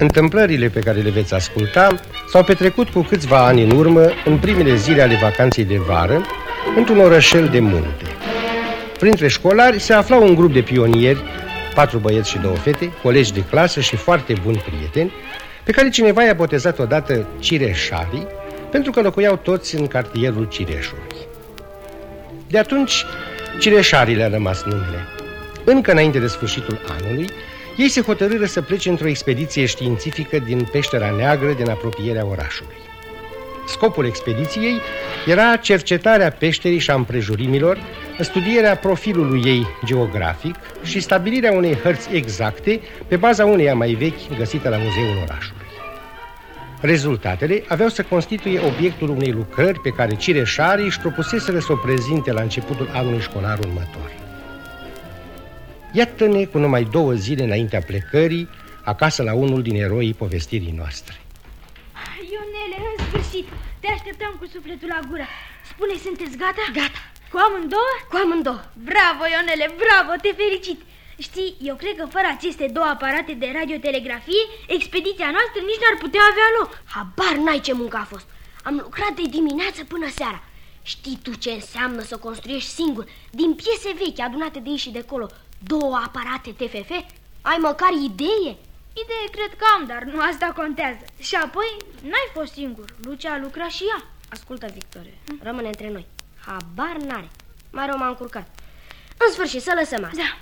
Întâmplările pe care le veți asculta s-au petrecut cu câțiva ani în urmă, în primele zile ale vacanței de vară, într-un orășel de munte. Printre școlari se afla un grup de pionieri, patru băieți și două fete, colegi de clasă și foarte buni prieteni, pe care cineva i-a botezat odată Cireșarii, pentru că locuiau toți în cartierul Cireșului. De atunci, Cireșarii le-a rămas numele. Încă înainte de sfârșitul anului, ei se hotărâră să plece într-o expediție științifică din Peștera Neagră din apropierea orașului. Scopul expediției era cercetarea peșterii și a împrejurimilor, studierea profilului ei geografic și stabilirea unei hărți exacte pe baza uneia mai vechi găsită la muzeul orașului. Rezultatele aveau să constituie obiectul unei lucrări pe care Cireșarii își propuseseră să o prezinte la începutul anului școlar următor. Iată-ne cu numai două zile înaintea plecării acasă la unul din eroii povestirii noastre. Ionele, în sfârșit, te așteptam cu sufletul la gură. Spune, sunteți gata? Gata. Cu amândouă? Cu amândouă. Bravo, Ionele, bravo, te felicit. Știi, eu cred că fără aceste două aparate de radiotelegrafie, expediția noastră nici n-ar putea avea loc. Habar n-ai ce muncă a fost. Am lucrat de dimineață până seara. Știi tu ce înseamnă să construiești singur, din piese vechi adunate de aici și de acolo, două aparate TFF? Ai măcar idee? Idee cred că am, dar nu asta contează. Și apoi, n-ai fost singur. Lucia a lucrat și ea. Ascultă, Victorie, hm? rămâne între noi. Habar n-are. Mai rău m-a încurcat. În sfârșit, să lăsăm asta. Da.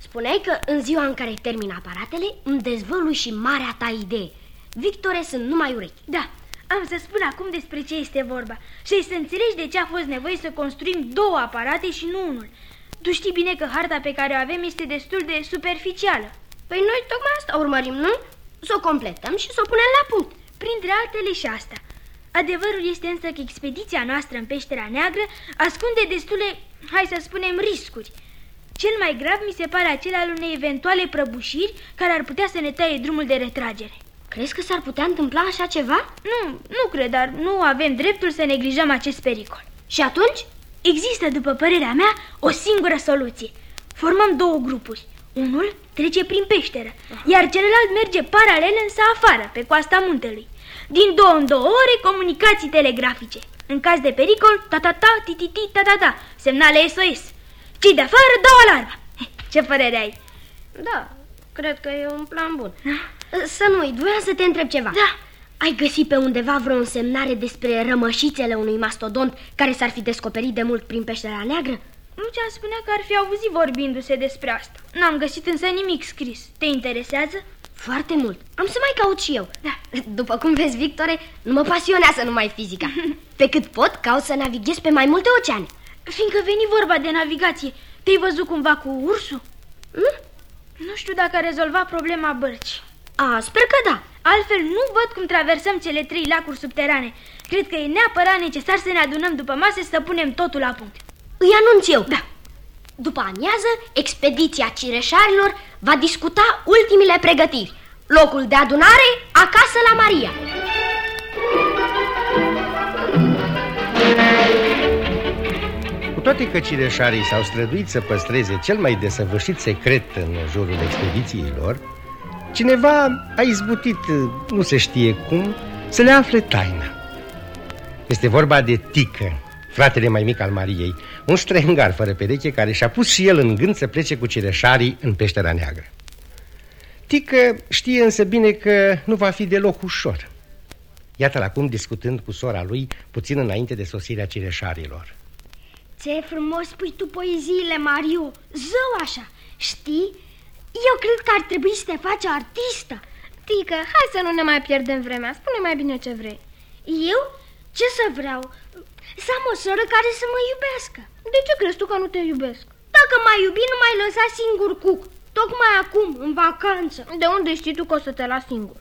Spuneai că în ziua în care termin aparatele, îmi dezvălui și marea ta idee. Victore, sunt numai urechi. Da, am să spun acum despre ce este vorba și ai să înțelegi de ce a fost nevoie să construim două aparate și nu unul. Tu știi bine că harta pe care o avem este destul de superficială. Păi noi tocmai asta urmărim, nu? Să o completăm și să o punem la punct. Printre altele și asta. Adevărul este însă că expediția noastră în peștera neagră ascunde destule, hai să spunem, riscuri. Cel mai grav mi se pare acela al unei eventuale prăbușiri care ar putea să ne taie drumul de retragere. Crezi că s-ar putea întâmpla așa ceva? Nu, nu cred, dar nu avem dreptul să neglijăm acest pericol. Și atunci? Există, după părerea mea, o singură soluție. Formăm două grupuri. Unul trece prin peșteră, iar celălalt merge paralel însă afară, pe coasta muntelui. Din două în două ore, comunicații telegrafice. În caz de pericol, ta-ta-ta, ti-ti-ti, ta-ta-ta, semnale SOS. Cei de afară dau alarma. Ce părere ai? Da, cred că e un plan bun. Da. Să nu uit, voiam să te întreb ceva. Da. Ai găsit pe undeva vreo însemnare despre rămășițele unui mastodont care s-ar fi descoperit de mult prin peștera neagră? Lucian spunea că ar fi auzit vorbindu-se despre asta. N-am găsit însă nimic scris. Te interesează? Foarte mult. Am să mai caut și eu. Da. După cum vezi, Victore, nu mă pasionează numai fizica. Pe cât pot, caut să navighez pe mai multe oceane. Fiindcă veni vorba de navigație, te-ai văzut cumva cu ursul? Nu? Nu știu dacă a rezolvat problema bărci. A, sper că da. Altfel nu văd cum traversăm cele trei lacuri subterane. Cred că e neapărat necesar să ne adunăm după masă să punem totul la punct. Îi anunț eu. Da. După amiază, expediția cireșarilor va discuta ultimile pregătiri. Locul de adunare acasă la Maria. Cu toate că cireșarii s-au străduit să păstreze cel mai desăvârșit secret în jurul expediției lor, cineva a izbutit, nu se știe cum, să le afle taina. Este vorba de Tică, fratele mai mic al Mariei, un strengar fără pereche care și-a pus și el în gând să plece cu cireșarii în peștera neagră. Tică știe însă bine că nu va fi deloc ușor. Iată-l acum discutând cu sora lui puțin înainte de sosirea cireșarilor. Ce frumos spui tu poeziile, Mario! Zău așa! Știi? Eu cred că ar trebui să te faci artistă. Tică, hai să nu ne mai pierdem vremea. Spune mai bine ce vrei. Eu? Ce să vreau? Să am o soră care să mă iubească. De ce crezi tu că nu te iubesc? Dacă m-ai iubi, nu mai lăsa singur cuc. Tocmai acum, în vacanță. De unde știi tu că o să te las singur?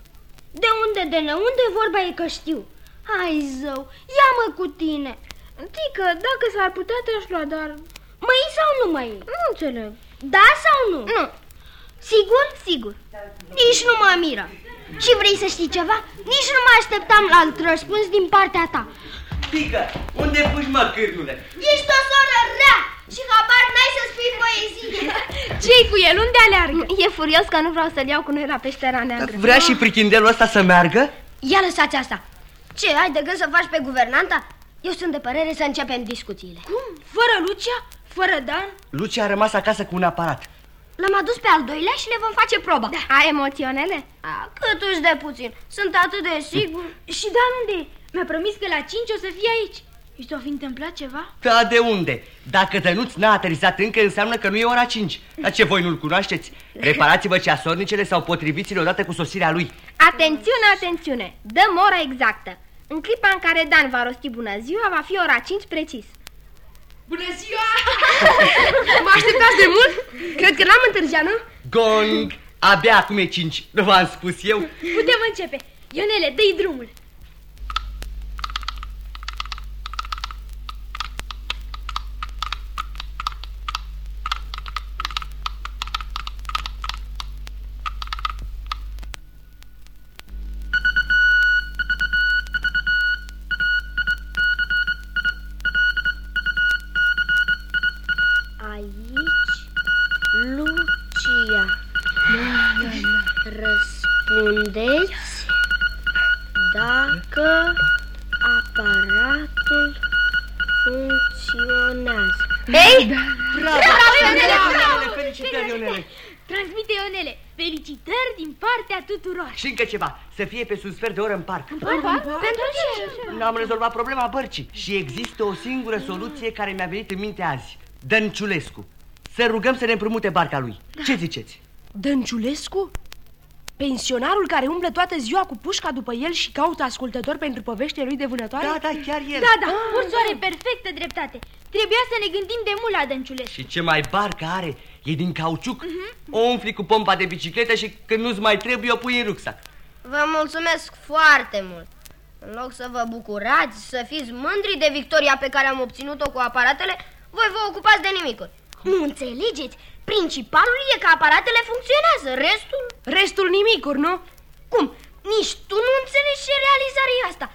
De unde, de neunde, vorba e că știu. Hai, zău, ia-mă cu tine. Tică, dacă s-ar putea te-aș lua, dar... Mă iei sau nu mă iei? Nu înțeleg. Da sau nu? Nu. Sigur? Sigur. Nici nu mă miră. Și vrei să știi ceva? Nici nu mă așteptam la alt răspuns din partea ta. Tică, unde puși mă cârnule? Ești o soră rea și habar n-ai să spui poezie. ce cu el? Unde aleargă? E furios că nu vreau să-l iau cu noi la peștera neagră. Vrea și prichindelul ăsta să meargă? Ia lăsați asta. Ce, ai de gând să faci pe guvernanta? Eu sunt de părere să începem discuțiile. Cum? Fără Lucia? Fără Dan? Lucia a rămas acasă cu un aparat. L-am adus pe al doilea și le vom face proba. Da. Ai emoționele? A, cât uși de puțin. Sunt atât de sigur. Și Dan unde e? Mi-a promis că la 5 o să fie aici. Și s-a fi întâmplat ceva? Da, de unde? Dacă Dănuț n-a aterizat încă, înseamnă că nu e ora 5. Dar ce, voi nu-l cunoașteți? Reparați-vă ceasornicele sau potriviți-le odată cu sosirea lui. Atențiune, atențiune! Dăm ora exactă. În clipa în care Dan va rosti bună ziua, va fi ora 5 precis. Bună ziua! Mă așteptați de mult? Cred că n-am întârziat, nu? Gong! Abia acum e 5. Nu v-am spus eu? Putem începe. Ionele, dă-i drumul. Fie pe un sfert de oră în parc. Pentru ce? N-am rezolvat problema bărcii și există o singură soluție care mi-a venit în minte azi. Dănciulescu. Să rugăm să ne împrumute barca lui. Ce ziceți? Dănciulescu? Pensionarul care umblă toată ziua cu pușca după el și caută ascultători pentru poveștile lui de vânătoare? Da, da, chiar el. Da, da, ursoare, perfectă dreptate. Trebuia să ne gândim de mult la Dănciulescu. Și ce mai barca are? E din cauciuc. O umfli cu pompa de bicicletă și când nu-ți mai trebuie, o pui în rucsac. Vă mulțumesc foarte mult. În loc să vă bucurați, să fiți mândri de victoria pe care am obținut-o cu aparatele, voi vă ocupați de nimicuri. Nu înțelegeți? Principalul e că aparatele funcționează, restul... Restul nimicuri, nu? Cum? Nici tu nu înțelegi ce realizare e asta.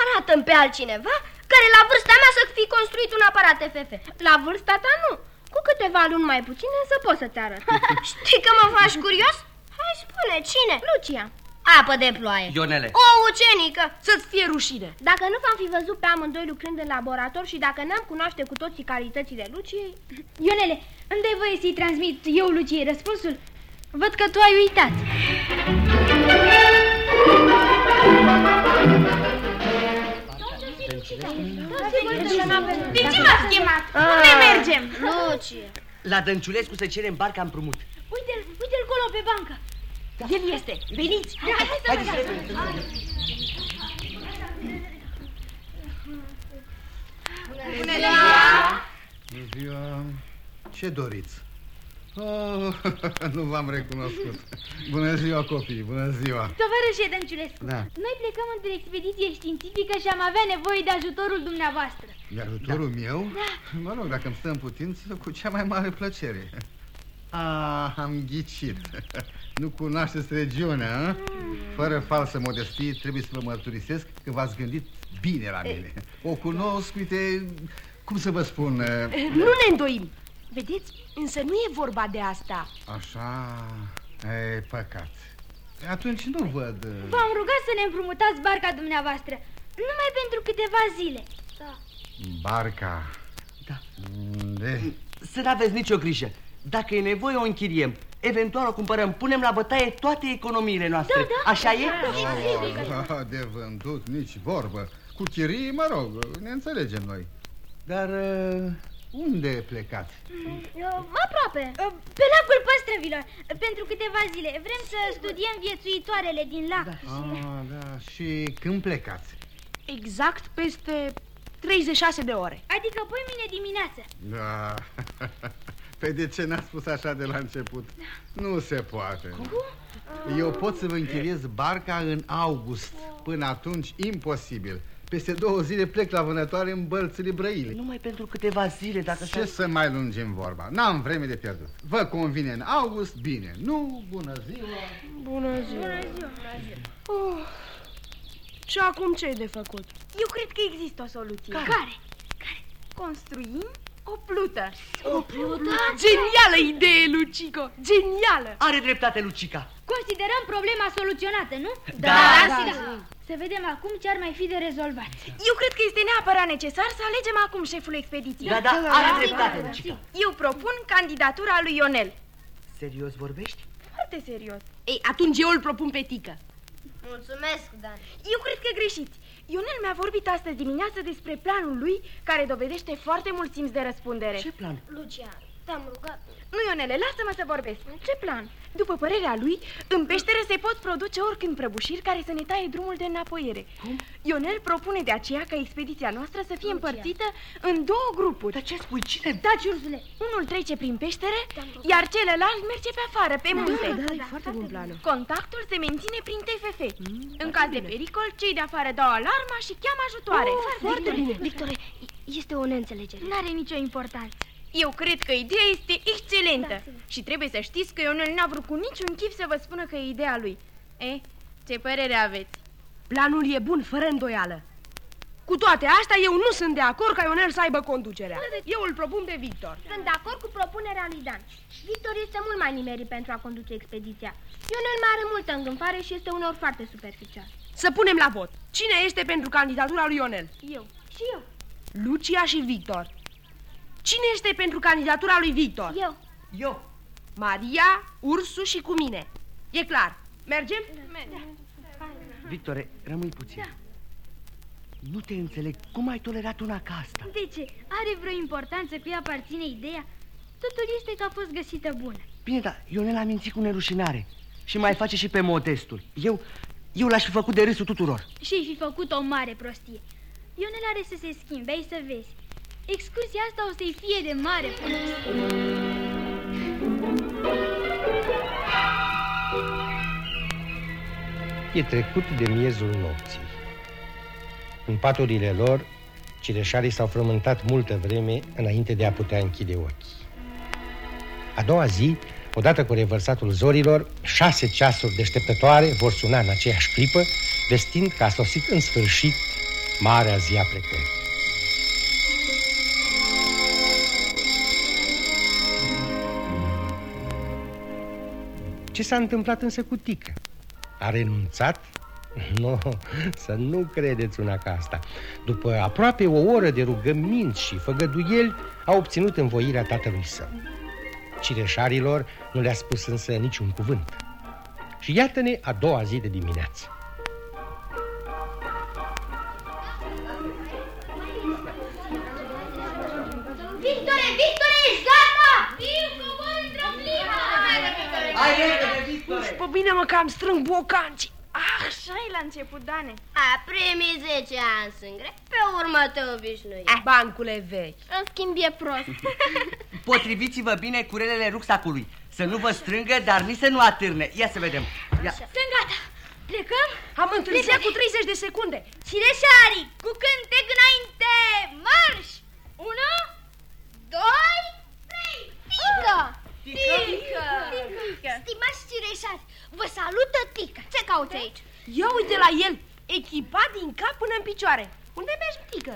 Arată-mi pe altcineva care la vârsta mea să fi construit un aparat FF. La vârsta ta nu. Cu câteva luni mai puține să pot să-ți arăt. Știi că mă faci curios? Hai spune, cine? Lucia, Apă de ploaie. Ionele. O ucenică. Să-ți fie rușine. dacă nu v-am fi văzut pe amândoi lucrând în laborator și dacă n-am cunoaște cu toții calitățile Luciei, Ionele, îmi dai voie să-i transmit eu Luciei răspunsul? Văd că tu ai uitat. De ce m-ați chemat? Unde mergem? Lucie. La Dănciulescu să cerem barca împrumut. Uite-l, uite-l acolo pe bancă. El este. Veniți! Da, hai să Haideți, vedem. repede. Bună ziua! Ce doriți? Oh, nu v-am recunoscut. Bună ziua, copii, bună ziua! Tovarășe Dănciulescu, Da. noi plecăm într-o expediție științifică și am avea nevoie de ajutorul dumneavoastră. De ajutorul meu? Mă rog, dacă îmi stă în putință, cu cea mai mare plăcere. Ah, am ghicit. Nu cunoașteți regiunea, a? Fără falsă modestie, trebuie să vă mărturisesc că v-ați gândit bine la mine. O cunosc, uite, cum să vă spun... eh, Nu ne îndoim. Vedeți? Însă nu e vorba de asta. Așa, e păcat. Atunci nu văd... eh, V-am rugat să ne împrumutați barca dumneavoastră, numai pentru câteva zile. Barca. Da. De... Să n-aveți nicio grijă. Dacă e nevoie, o închiriem. Eventual o cumpărăm. Punem la bătaie toate economiile noastre. Da, da. Așa e? Oh, de vândut, nici vorbă. Cu chirii, mă rog, ne înțelegem noi. Dar uh, unde plecați? aproape. Pe lacul păstrăvilor, pentru câteva zile. Vrem să studiem viețuitoarele din lac. Ah, da, și când plecați? Exact peste 36 de ore. Adică poi mine dimineață. Da. Păi de ce n-ați spus așa de la început? Nu se poate. Eu pot să vă închiriez barca în august. Până atunci, imposibil. Peste două zile plec la vânătoare în bălțile brăile. Numai pentru câteva zile, dacă Ce așa... să mai lungim vorba? N-am vreme de pierdut. Vă convine în august? Bine. Nu, bună ziua. Bună ziua. Bună ziua. Oh. Și acum ce e de făcut? Eu cred că există o soluție. Care? Care? Construim O plută. O plută? Genială idee, Lucico! Genială! Are dreptate, Lucica. Considerăm problema soluționată, nu? Da, da, da. Să vedem acum ce ar mai fi de rezolvat. Eu cred că este neapărat necesar să alegem acum șeful expediției. Da, da, are dreptate, Lucica. Eu propun candidatura lui Ionel. Serios vorbești? Foarte serios. Ei, atunci eu îl propun pe Tică. Mulțumesc, Dan. Eu cred că greșiți. Ionel mi-a vorbit astăzi dimineață despre planul lui care dovedește foarte mult simț de răspundere. Ce plan? Lucian, te-am rugat. Nu, Ionele, lasă-mă să vorbesc. Ce plan? După părerea lui, în peșteră se pot produce oricând prăbușiri care să ne taie drumul de înapoiere. Cum? Ionel propune de aceea ca expediția noastră să fie împărțită în două grupuri. Dar ce spui? Cine? Taci, Ursule! Unul trece prin peștere, iar celălalt merge pe afară, pe munte. Da, e foarte bun planul. Contactul se menține prin TFF. în caz de pericol, cei de afară dau alarma și cheamă ajutoare. Foarte bine. Victore, este o neînțelegere. N-are nicio importanță. Eu cred că ideea este excelentă și trebuie să știți că Ionel n-a vrut cu niciun chip să vă spună că e ideea lui. E, ce părere aveți? Planul e bun, fără îndoială. Cu toate astea, eu nu sunt de acord ca Ionel să aibă conducerea. Eu îl propun pe Victor. Sunt de acord cu propunerea lui Dan. Victor este mult mai nimerit pentru a conduce expediția. Ionel mai are multă îngânfare și este uneori foarte superficial. Să punem la vot. Cine este pentru candidatura lui Ionel? Eu. Și eu. Lucia și Victor. Cine este pentru candidatura lui Victor? Eu. Eu. Maria, Ursu și cu mine. E clar. Mergem? Victore, rămâi puțin. Nu te înțeleg. Cum ai tolerat una ca asta? De ce? Are vreo importanță cu ea aparține ideea? Totul este că a fost găsită bună. Bine, dar Ionel a mințit cu nerușinare. Și mai face și pe modestul. Eu, eu l-aș fi făcut de râsul tuturor. Și ai fi făcut o mare prostie. Ionel are să se schimbe, ai să vezi. Excursia asta o să-i fie de mare folos. E trecut de miezul nopții. În paturile lor, cireșarii s-au frământat multă vreme înainte de a putea închide ochii. A doua zi, odată cu revărsatul zorilor, șase ceasuri deșteptătoare vor suna în aceeași clipă, vestind că a sosit în sfârșit marea zi a plecării. Ce s-a întâmplat însă cu Tică? A renunțat? Nu, să nu credeți una ca asta. După aproape o oră de rugăminți și făgăduieli, a obținut învoirea tatălui său. Cireșarilor nu le-a spus însă niciun cuvânt. Și iată-ne a doua zi de dimineață. Victore, Victore, ești gata? Viu, cobor într-o clipă! Hai repede, Victore! Uf, pe bine mă că am strâng bocanci. Ah, așa e la început, Dane. A, primii 10 ani sunt grei, pe urmă te obișnui. Ah, bancule vechi. În schimb e prost. Potriviți-vă bine curelele rucsacului. Să nu vă strângă, dar nici să nu atârne. Ia să vedem. Ia. Sunt gata. Plecăm? Am întârziat cu 30 de secunde. Cireșarii, cu cântec înainte, marș! Unu, doi, trei, Tică! Tică! Stimați cireșari, vă salută Tica. Ce cauți aici? Ia uite la el, echipat din cap până în picioare. Unde mergi, tică?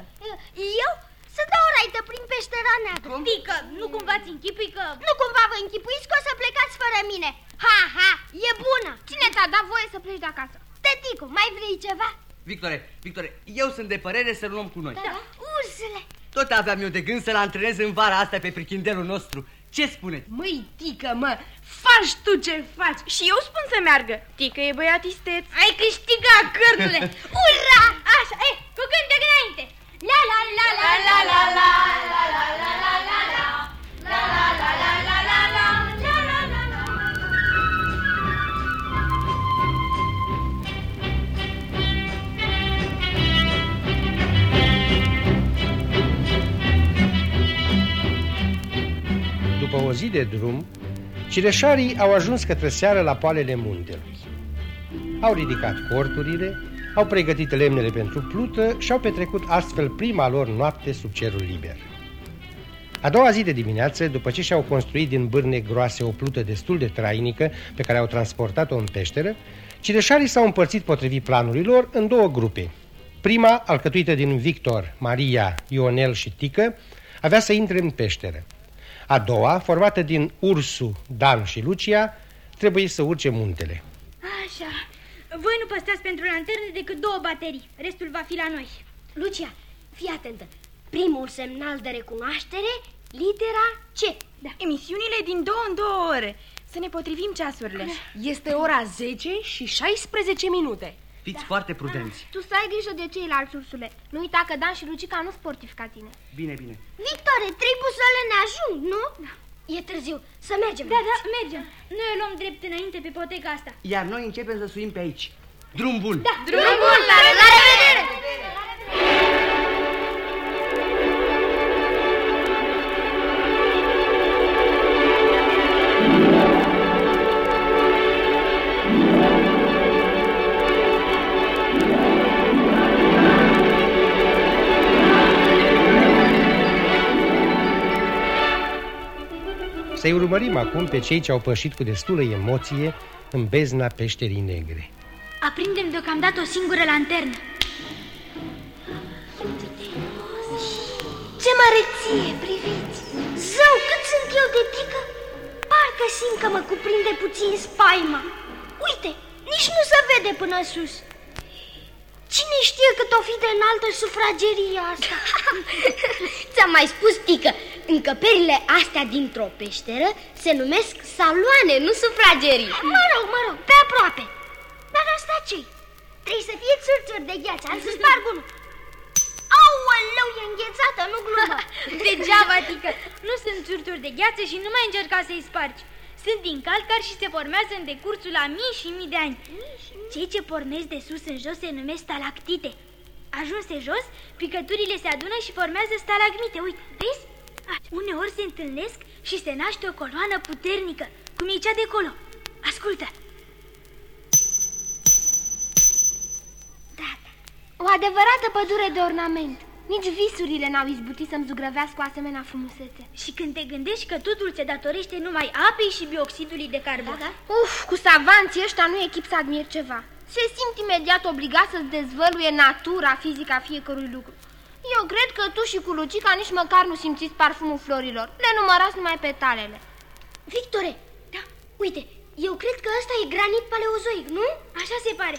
Eu să dau o raită prin peștera neagră. Tică, nu cumva ți închipui că... Nu cumva vă închipuiți că o să plecați fără mine. Ha, ha, e bună. Cine ți-a dat voie să pleci de acasă? Tăticu, mai vrei ceva? Victore, Victore, eu sunt de părere să luăm cu noi. Da. Ursule, Tot aveam eu de gând să-l antrenez în vara asta pe prichindelul nostru. Ce spuneți? Măi, tică, mă, faci tu ce faci. Și eu spun să meargă. Tică e băiat isteț. Ai câștigat, cârdule! Ura! Așa, e, cu cântec înainte! La la la la la la la la la la la la la La la la la la la După o zi de drum, cireșarii au ajuns către seară la poalele muntelui. Au ridicat corturile, au pregătit lemnele pentru plută și au petrecut astfel prima lor noapte sub cerul liber. A doua zi de dimineață, după ce și-au construit din bârne groase o plută destul de trainică pe care au transportat-o în peșteră, cireșarii s-au împărțit potrivit planului lor în două grupe. Prima, alcătuită din Victor, Maria, Ionel și Tică, avea să intre în peșteră. A doua, formată din Ursu, Dan și Lucia, trebuie să urce muntele. Așa. Voi nu păstrați pentru lanterne decât două baterii. Restul va fi la noi. Lucia, fii atentă. Primul semnal de recunoaștere, litera C. Da. Emisiunile din două în două ore. Să ne potrivim ceasurile. Este ora 10 și 16 minute. Fiți foarte prudenți. Tu să ai grijă de ceilalți ursule. Nu uita că Dan și Lucica nu sportivi ca tine. Bine, bine. Victorie, trei busole ne ajung, nu? Da. E târziu, să mergem. Da, da, mergem. Noi o luăm drept înainte pe poteca asta. Iar noi începem să suim pe aici. Drum bun! Da, drum bun! La revedere! Să-i urmărim acum pe cei ce au pășit cu destulă emoție în bezna peșterii negre. Aprindem deocamdată o singură lanternă. Ce măreție, priviți! Zău, cât sunt eu de pică! Parcă simt că mă cuprinde puțin spaima. Uite, nici nu se vede până sus. Cine știe cât o fi de înaltă sufrageria asta? Ți-am mai spus, Tică, încăperile astea dintr-o peșteră se numesc saloane, nu sufragerii. Mă rog, mă rog, pe aproape. Dar asta ce Trebuie să fie țârțuri de gheață, am să sparg unul. Aoleu, e înghețată, nu glumă. Degeaba, Tică, nu sunt țurturi de gheață și nu mai încerca să-i spargi. Sunt din calcar și se formează în decursul la mii și mii de ani. Cei ce pornesc de sus în jos se numesc stalactite. Ajunse jos, picăturile se adună și formează stalagmite. Uite, vezi? Uneori se întâlnesc și se naște o coloană puternică, cum e cea de acolo. Ascultă! Da, o adevărată pădure de ornament. Nici visurile n-au izbutit să-mi zugrăvească o asemenea frumusețe. Și când te gândești că totul se datorește numai apei și bioxidului de carbon. Da, da? Uf, cu savanții ăștia nu e chip să admir ceva. Se simt imediat obligat să-ți dezvăluie natura fizică a fiecărui lucru. Eu cred că tu și cu Lucica nici măcar nu simțiți parfumul florilor. Le numărați numai petalele. Victore, da, uite, eu cred că ăsta e granit paleozoic, nu? Așa se pare.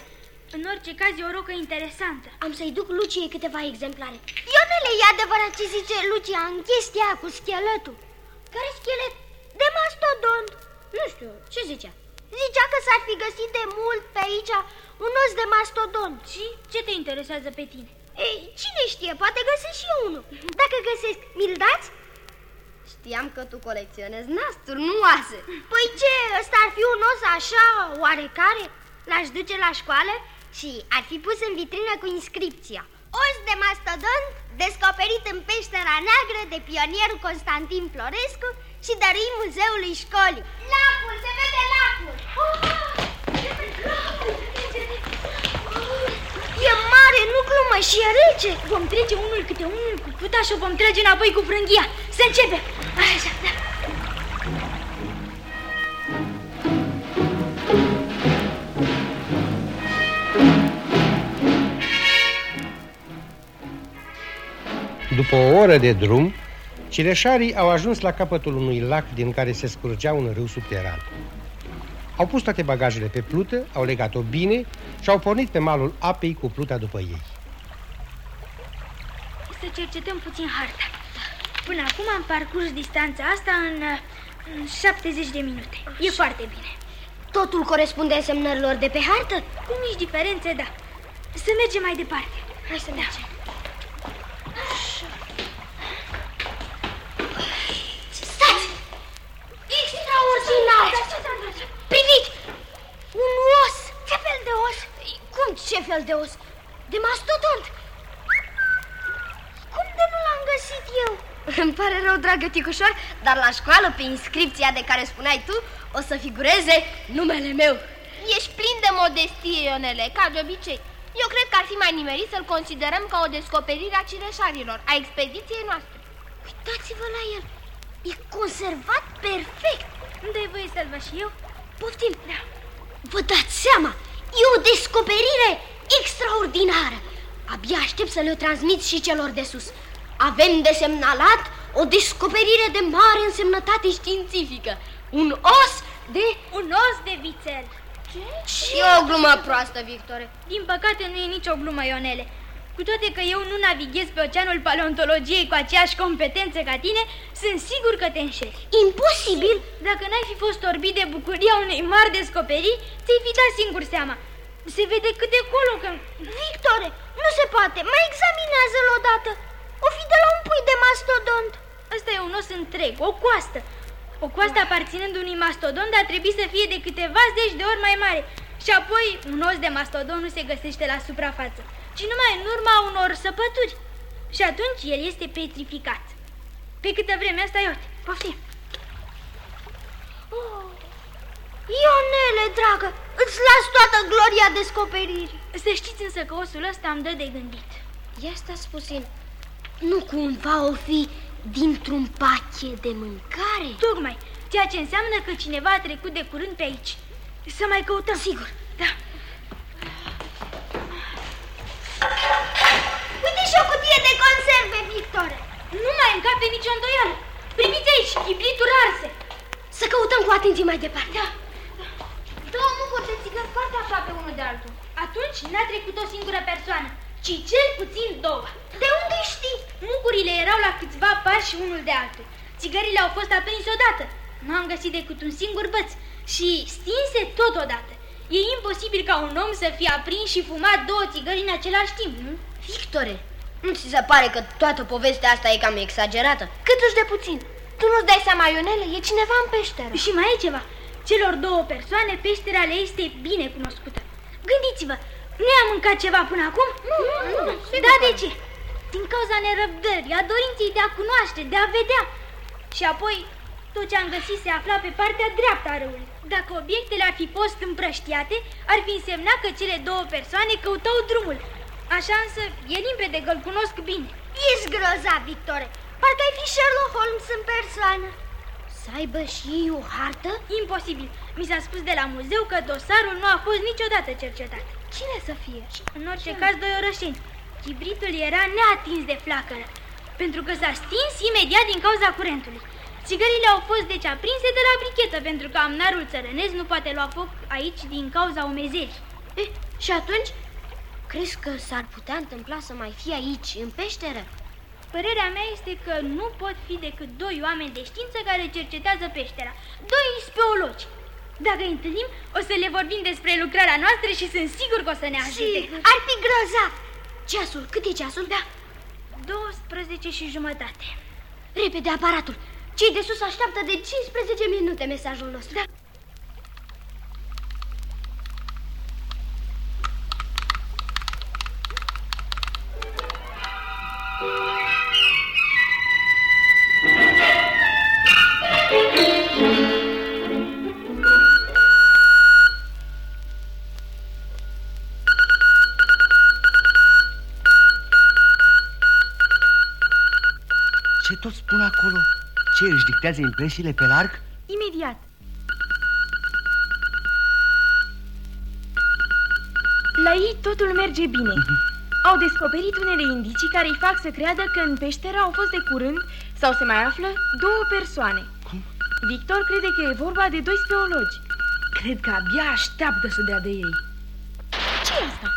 În orice caz e o rocă interesantă. Am să-i duc Luciei câteva exemplare. Ionele, e adevărat ce zice Lucia în chestia cu scheletul. Care schelet? De mastodont. Nu știu, ce zicea? Zicea că s-ar fi găsit de mult pe aici un os de mastodont. Și ce te interesează pe tine? Ei, cine știe, poate găsesc și eu unul. Dacă găsesc, mi-l dați? Știam că tu colecționezi nasturi, nu oase. Păi ce, ăsta ar fi un os așa, oarecare? L-aș duce la școală și ar fi pus în vitrină cu inscripția. Os de mastodont descoperit în peștera neagră de pionierul Constantin Florescu și dăruit muzeului școlii. Lacul, se vede lacul! E mare, nu glumă și e rece. Vom trece unul câte unul cu puta și o vom trage înapoi cu frânghia. Să începem! Așa, da. După o oră de drum, cireșarii au ajuns la capătul unui lac din care se scurgea un râu subteran. Au pus toate bagajele pe plută, au legat-o bine și au pornit pe malul apei cu pluta după ei. Să cercetăm puțin harta. Până acum am parcurs distanța asta în, în 70 de minute. E foarte bine. Totul corespunde semnărilor de pe hartă? Cu mici diferențe, da. Să mergem mai departe. Hai să mergem. Stați! Extraordinar! Priviți! Un os! Ce fel de os? Cum ce fel de os? De mastodont! Cum de nu l-am găsit eu? Îmi pare rău, dragă ticușor, dar la școală, pe inscripția de care spuneai tu, o să figureze numele meu. Ești plin de modestie, Ionele, ca de obicei. Eu cred că ar fi mai nimerit să-l considerăm ca o descoperire a cireșarilor, a expediției noastre. Uitați-vă la el! E conservat perfect! Nu dai voie să-l văd și eu? Poftim! Da. Vă dați seama, e o descoperire extraordinară! Abia aștept să le transmit și celor de sus. Avem de semnalat o descoperire de mare însemnătate științifică. Un os de... Un os de vițel. Ce? Și o glumă proastă, Victore. Din păcate nu e nicio glumă, Ionele. Cu toate că eu nu navighez pe oceanul paleontologiei cu aceeași competențe ca tine, sunt sigur că te înșeli. Imposibil! Dacă n-ai fi fost orbit de bucuria unei mari descoperiri, ți-ai fi dat singur seama. Se vede cât de colo că... Victore, nu se poate, mai examinează-l odată. O fi de la un pui de mastodont. Ăsta e un os întreg, o coastă. O coastă aparținând unui mastodont ar trebui să fie de câteva zeci de ori mai mare. Și apoi, un os de mastodont nu se găsește la suprafață, ci numai în urma unor săpături. Și atunci el este petrificat. Pe câtă vreme asta, iute, poftim. Oh, Ionele, dragă, îți las toată gloria descoperirii. Să știți însă că osul ăsta îmi dă de gândit. Ia stați puțin. Nu cumva o fi dintr-un pachet de mâncare? Tocmai, ceea ce înseamnă că cineva a trecut de curând pe aici. Să mai căutăm. Sigur. Da. Uite și o cutie de conserve, Victore. Nu mai încape nicio îndoială. Priviți aici, chibrituri arse. Să căutăm cu atenție mai departe. Da. Două mucuri de țigări foarte aproape unul de altul. Atunci n-a trecut o singură persoană, ci cel puțin două. De unde știi? Mucurile erau la câțiva pași unul de altul. Țigările au fost aprinse odată. Nu am găsit decât un singur băț și stinse totodată. E imposibil ca un om să fie aprins și fumat două țigări în același timp, nu? Victore, nu ți se pare că toată povestea asta e cam exagerată? Cât de puțin. Tu nu-ți dai seama, Ionele, e cineva în peșteră. Și mai e ceva. Celor două persoane, peștera le este bine cunoscută. Gândiți-vă, nu i-am mâncat ceva până acum? Nu, nu, nu. Da, de ce? Din cauza nerăbdării, a dorinței de a cunoaște, de a vedea. Și apoi, tot ce am găsit se afla pe partea dreaptă a râului. Dacă obiectele ar fi fost împrăștiate, ar fi însemnat că cele două persoane căutau drumul. Așa însă, e limpede că-l cunosc bine. Ești grozav, Victore. Parcă ai fi Sherlock Holmes în persoană. Să aibă și ei o hartă? Imposibil. Mi s-a spus de la muzeu că dosarul nu a fost niciodată cercetat. Cine să fie? În orice caz, doi orășeni. Chibritul era neatins de flacără, pentru că s-a stins imediat din cauza curentului. Țigările au fost deci aprinse de la brichetă, pentru că amnarul țărănesc nu poate lua foc aici din cauza umezelii. Eh, și atunci, crezi că s-ar putea întâmpla să mai fie aici, în peșteră? Părerea mea este că nu pot fi decât doi oameni de știință care cercetează peștera, doi speologi. Dacă îi întâlnim, o să le vorbim despre lucrarea noastră și sunt sigur că o să ne ajute. Sigur. Ar fi grozav. Ceasul, cât e ceasul? Da, 12 și jumătate. Repede aparatul. Cei de sus așteaptă de 15 minute mesajul nostru. Da. Ce, își dictează impresiile pe larg? Imediat. La ei totul merge bine. Au descoperit unele indicii care îi fac să creadă că în peșteră au fost de curând sau se mai află două persoane. Cum? Victor crede că e vorba de doi speologi. Cred că abia așteaptă să dea de ei. ce e asta?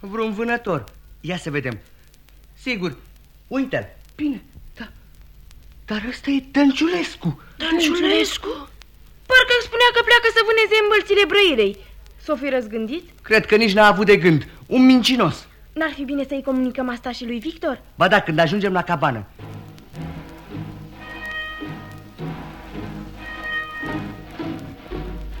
Vreun vânător. Ia să vedem. Sigur, uite-l. Bine, da. Dar ăsta e Tănciulescu. Tănciulescu? Parcă îmi spunea că pleacă să vâneze în mălțile brăirei. S-o fi răzgândit? Cred că nici n-a avut de gând. Un mincinos. N-ar fi bine să-i comunicăm asta și lui Victor? Ba da, când ajungem la cabană.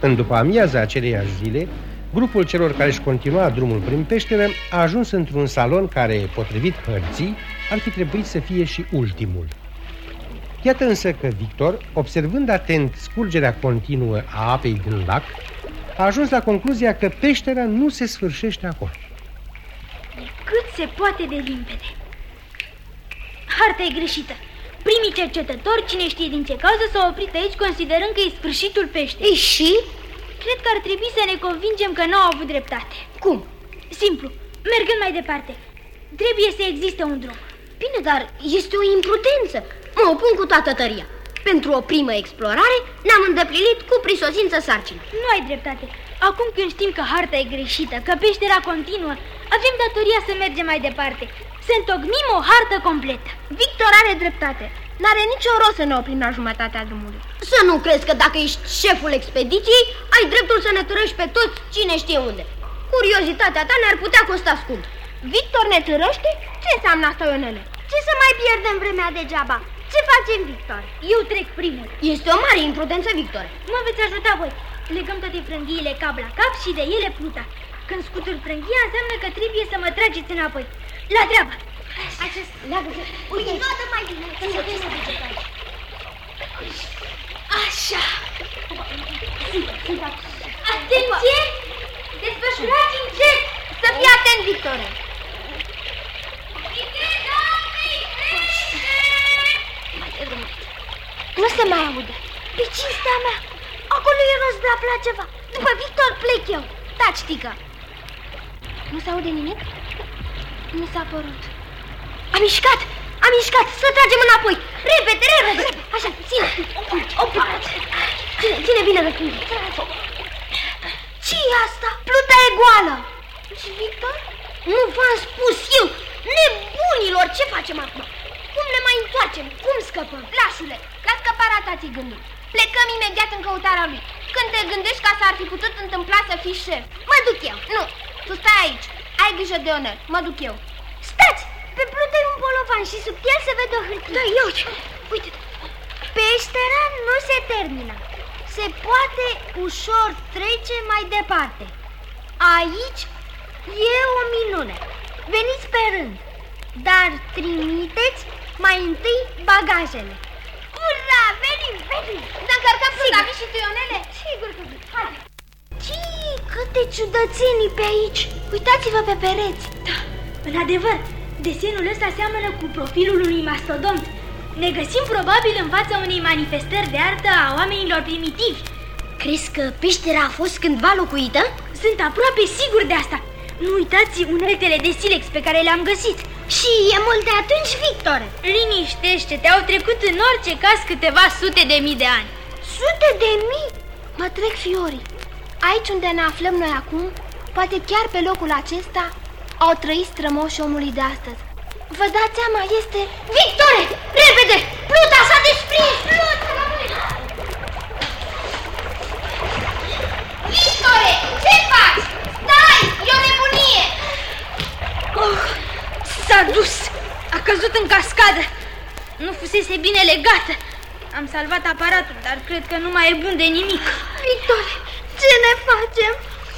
În după amiaza aceleiași zile, grupul celor care își continua drumul prin peșteră a ajuns într-un salon care, potrivit hărții, ar fi trebuit să fie și ultimul. Iată însă că Victor, observând atent scurgerea continuă a apei din lac, a ajuns la concluzia că peștera nu se sfârșește acolo. Cât se poate de limpede. Harta e greșită. Primii cercetători, cine știe din ce cauză, s-au oprit aici considerând că e sfârșitul peșterii. Ei, și? Cred că ar trebui să ne convingem că nu au avut dreptate. Cum? Simplu, mergând mai departe. Trebuie să existe un drum. Bine, dar este o imprudență. Mă opun cu toată tăria. Pentru o primă explorare ne-am îndeplinit cu prisosință sarcină. Nu ai dreptate. Acum când știm că harta e greșită, că peștera continuă, avem datoria să mergem mai departe. Să întocmim o hartă completă. Victor are dreptate. N-are nicio rost să ne oprim la jumătatea drumului. Să nu crezi că dacă ești șeful expediției, ai dreptul să ne târăști pe toți cine știe unde. Curiozitatea ta ne-ar putea costa scump. Victor ne târăște? Ce înseamnă asta, Ionele? Ce să mai pierdem vremea degeaba? Ce facem, Victor? Eu trec primul. Este o mare imprudență, Victor. Mă veți ajuta voi. Legăm toate frânghiile cap la cap și de ele pluta. Când scutur frânghia, înseamnă că trebuie să mă trageți înapoi. La treabă! Acest leagă Uite, toată mai bine. Să se să Așa! Atenție! Desfășurați încet! Să fii atent, Victore! Nu se mai aude. Pe cinstea mea, acolo e rost de a afla ceva. După Victor plec eu. Taci, tică! Nu se aude nimic? Nu s-a părut. A mișcat! A mișcat! Să tragem înapoi! Repede, repede! Așa, ține! Opa! Ține, ține bine de ce e asta? Pluta e goală! Și Victor? Nu v-am spus eu! Nebunilor, ce facem acum? Cum ne mai întoarcem? Cum scăpăm? Lașule, la scăparea ta ți gândul. Plecăm imediat în căutarea lui. Când te gândești ca s-ar fi putut întâmpla să fii șef. Mă duc eu. Nu, tu stai aici. Ai grijă de Onel. Mă duc eu. Stați! Pe plută e un bolovan și sub el se vede o hârtie. Da, eu. Uite. Peștera nu se termină. Se poate ușor trece mai departe. Aici e o minune. Veniți pe rând, dar trimiteți mai întâi bagajele. Ura, venim, venim! Dar încărcăm pluta, vii și tu, Ionele? Sigur că vin. Hai! Ce câte ciudățenii pe aici! Uitați-vă pe pereți! Da, în adevăr, desenul ăsta seamănă cu profilul unui mastodont. Ne găsim probabil în fața unei manifestări de artă a oamenilor primitivi. Crezi că peștera a fost cândva locuită? Sunt aproape sigur de asta. Nu uitați uneltele de silex pe care le-am găsit. Și e mult de atunci, Victor. Liniștește-te, au trecut în orice caz câteva sute de mii de ani. Sute de mii? Mă trec fiorii. Aici unde ne aflăm noi acum, poate chiar pe locul acesta, au trăit strămoși omului de astăzi. Vă dați seama, este... Victore! Repede! Pluta s-a desprins! Pluta! Victore! Ce faci? Stai! E o nebunie! Oh, s-a dus! A căzut în cascadă! Nu fusese bine legată! Am salvat aparatul, dar cred că nu mai e bun de nimic. Victore, ce ne facem?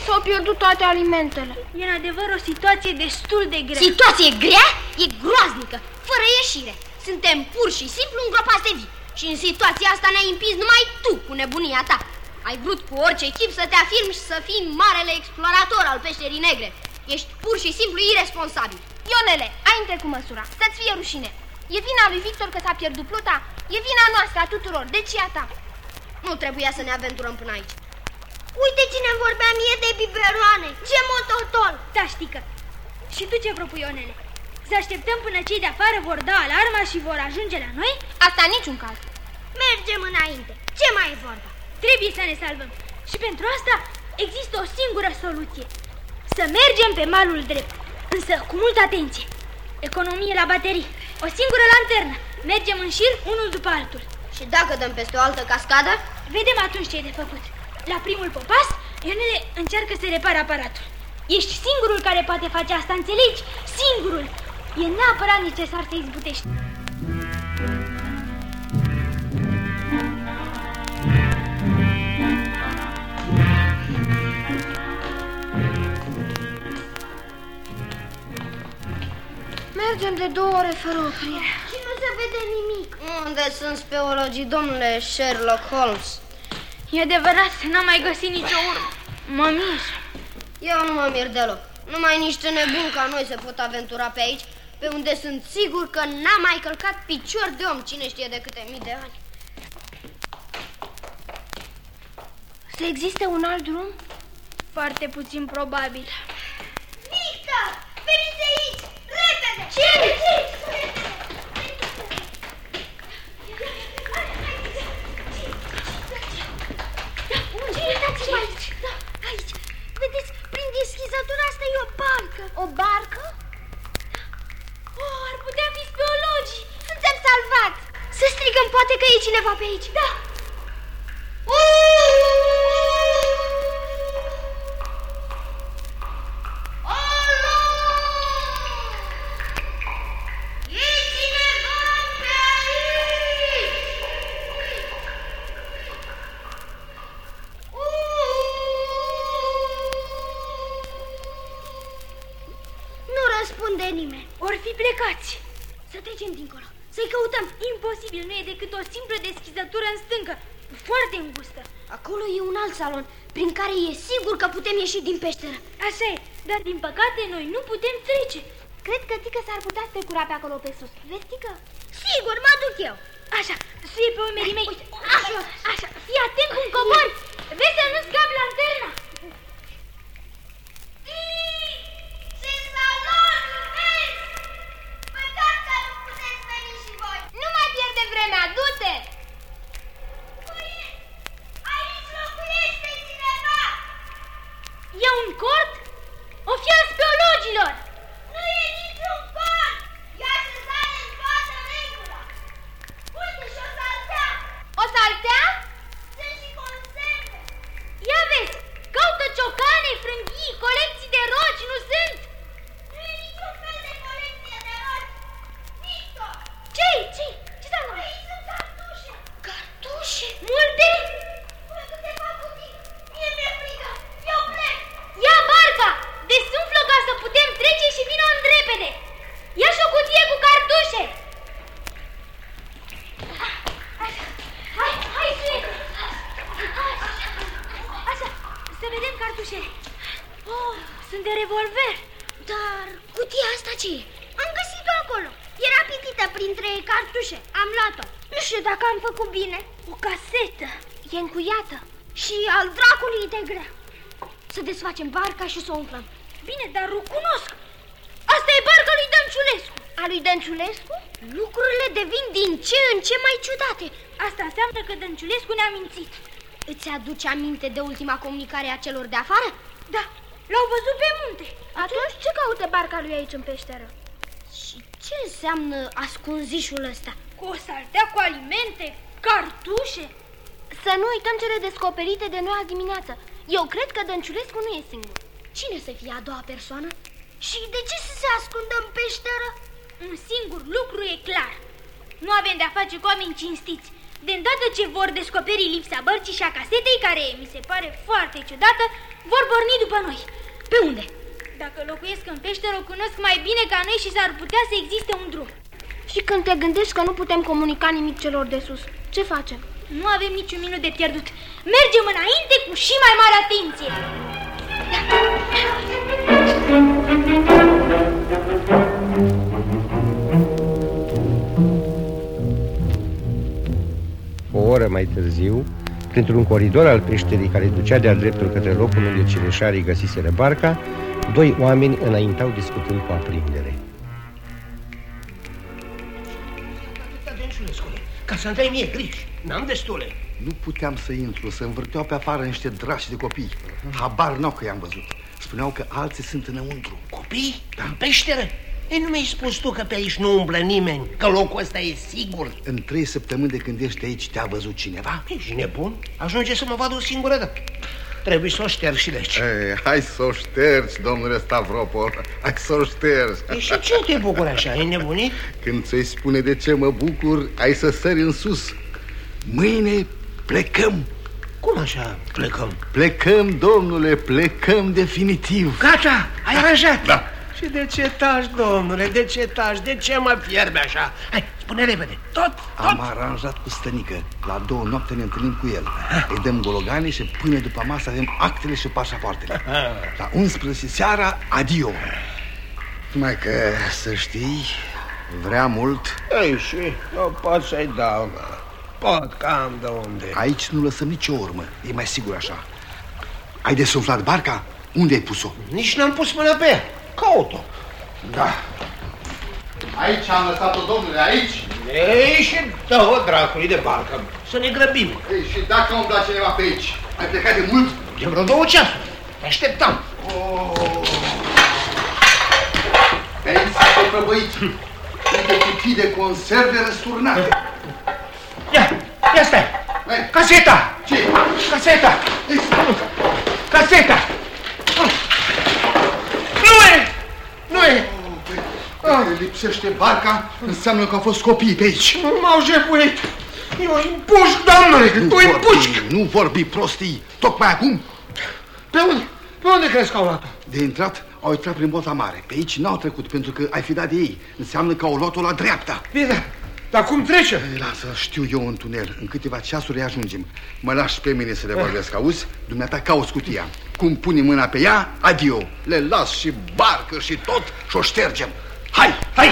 S-au pierdut toate alimentele. E în adevăr o situație destul de grea. Situație grea? E groaznică, fără ieșire. Suntem pur și simplu îngropați de vii. Și în situația asta ne-ai împins numai tu cu nebunia ta. Ai vrut cu orice chip să te afirmi și să fii marele explorator al peșterii negre. Ești pur și simplu irresponsabil. Ionele, ai între cu măsura. Să-ți fie rușine. E vina lui Victor că s-a pierdut pluta? E vina noastră a tuturor, deci e a ta. Nu trebuia să ne aventurăm până aici. Uite cine îmi vorbea mie de biberoane. Ce mototol! Da, ștică. Și tu ce propui, Ionele? Să așteptăm până cei de afară vor da alarma și vor ajunge la noi? Asta niciun caz. Mergem înainte. Ce mai e vorba? Trebuie să ne salvăm. Și pentru asta există o singură soluție. Să mergem pe malul drept, însă cu multă atenție. Economie la baterii, o singură lanternă. Mergem în șir unul după altul. Și dacă dăm peste o altă cascadă? Vedem atunci ce e de făcut. La primul popas, Ionele încearcă să repare aparatul. Ești singurul care poate face asta, înțelegi? Singurul! E neapărat necesar să izbutești. Mergem de două ore fără oprire. Și nu se vede nimic. Unde sunt speologii, domnule Sherlock Holmes? E adevărat, n-am mai găsit nicio urmă. Mă mir. Eu nu mă mir deloc. Numai niște nebuni ca noi se pot aventura pe aici, pe unde sunt sigur că n-a mai călcat picior de om cine știe de câte mii de ani. Să existe un alt drum? Foarte puțin probabil. Victor, veniți aici! Cinci! Uitați-vă aici! Da, aici! Vedeți, prin deschizătura asta e o barcă! O barcă? Oh, ar putea fi speologii! Suntem salvați! Să strigăm, poate că e cineva pe aici! Da! Uuuu! Trecem dincolo, să-i căutăm. Imposibil, nu e decât o simplă deschizătură în stâncă, foarte îngustă. Acolo e un alt salon, prin care e sigur că putem ieși din peșteră. Așa e, dar din păcate noi nu putem trece. Cred că Tică s-ar putea strecura pe acolo pe sus. Vezi, Tică? Sigur, mă duc eu. Așa, suie pe umerii mei. Uite, Așa, așa, fii atent cum cobori. Vezi să nu scapi lanterna. Nu mai pierde vremea, du-te! E un cort? O fi al speologilor. Nu e niciun cort! Ia să sare în toată regula! Uite și o saltea! O saltea? Sunt și conserve! Ia vezi, caută ciocane, frânghii, colecții de roci, nu sunt? Nu e niciun fel de colecție de roți! Nicio! ce ce Ce s-a întâmplat? Aici sunt cartușe! Cartușe? Multe? Până te fac cu tine! Mie mi-e frică! Eu plec! Ia barca! Desumflă ca să putem trece și vină în repede! Ia și o cutie cu cartușe! Așa, hai, hai, Suie! Așa, să vedem cartușele. Oh, sunt de revolver. Dar cutia asta ce e? Am găsit-o acolo. Era pitită printre cartușe. Am luat-o. Nu știu dacă am făcut bine. O casetă. E încuiată. Și al dracului e de grea. Să desfacem barca și să o umplăm. Bine, dar o cunosc. Asta e barca lui Dănciulescu. A lui Dănciulescu? Lucrurile devin din ce în ce mai ciudate. Asta înseamnă că Dănciulescu ne-a mințit. Îți aduce aminte de ultima comunicare a celor de afară? Da, l-au văzut pe munte. Atunci ce caută barca lui aici în peșteră? Și ce înseamnă ascunzișul ăsta? Cu o saltea cu alimente, cartușe. Să nu uităm cele descoperite de noi azi dimineață. Eu cred că Dănciulescu nu e singur. Cine să fie a doua persoană? Și de ce să se ascundă în peșteră? Un singur lucru e clar. Nu avem de-a face cu oameni cinstiți. De îndată ce vor descoperi lipsa bărcii și a casetei, care mi se pare foarte ciudată, vor porni după noi. Pe unde? Dacă locuiesc în peșteră, o cunosc mai bine ca noi și s-ar putea să existe un drum. Și când te gândești că nu putem comunica nimic celor de sus, ce facem? Nu avem niciun minut de pierdut. Mergem înainte cu și mai mare atenție. O oră mai târziu, printr-un coridor al peșterii care ducea de-a dreptul către locul unde cireșarii găsiseră barca, doi oameni înaintau discutând cu aprindere. Ca să-mi dai mie griji. N-am destule. Nu puteam să intru, să învârteau pe afară niște drași de copii. Habar n-au că i-am văzut. Spuneau că alții sunt înăuntru. Copii? Da. În peșteră? Ei, nu mi-ai spus tu că pe aici nu umblă nimeni, că locul ăsta e sigur. În trei săptămâni de când ești aici, te-a văzut cineva? Ești nebun? Ajunge să mă vadă o singură dată. Trebuie să o șterg și de aici. Ei, hai să o ștergi, domnule Stavropol. Hai să o ștergi. Ei, și ce te bucuri așa? E nebunit? Când ți-i spune de ce mă bucur, ai să sări în sus. Mâine plecăm. Cum așa plecăm? Plecăm, domnule, plecăm definitiv. Gata, ai aranjat? Da. Și de ce taci, domnule? De ce taci? De ce mă fierbe așa? Hai, spune repede. Tot, tot. Am aranjat cu stănică. La două noapte ne întâlnim cu el. Îi dăm gologane și până după masă avem actele și pașapoartele. La 11 seara, adio. Numai că, să știi, vrea mult. Ei, și eu pot să-i dau, mă. Pot, cam de unde. Aici nu lăsăm nicio urmă. E mai sigur așa. Ai desumflat barca? Unde ai pus-o? Nici n-am pus mâna pe ea. Caut-o. Da. Aici am lăsat-o, domnule, aici. Ei, și dă-o dracului de barcă. Să ne grăbim. Ei, și dacă umbla cineva pe aici, ai plecat de mult? De vreo două ceasuri. Te așteptam. Oh. Aici s-a prăbăit. Uite cutii de conserve răsturnate. Ia, ia stai! Hai. Caseta! Ce? Caseta! Ei, Caseta! Nu e! Nu e! Dacă lipsește barca, înseamnă că au fost copii pe aici. Nu m-au jefuit! Eu îi împușc, doamnă! Tu îi împușc! nu vorbi prostii. Tocmai acum, Pe unde? Pe unde crezi că au luat-o? de intrat, au intrat prin bota mare. Pe aici n-au trecut, pentru că ai fi dat de ei. Înseamnă că au luat-o la dreapta. Bine, dar cum trece? Ei, Lasă, știu eu în tunel. În câteva ceasuri ajungem. Mă lași pe mine să le vorbesc, auzi? Dumneata cauți cutia. Cum puni mâna pe ea, adio. Le las și barcă și tot și o ștergem. Hai! Hai!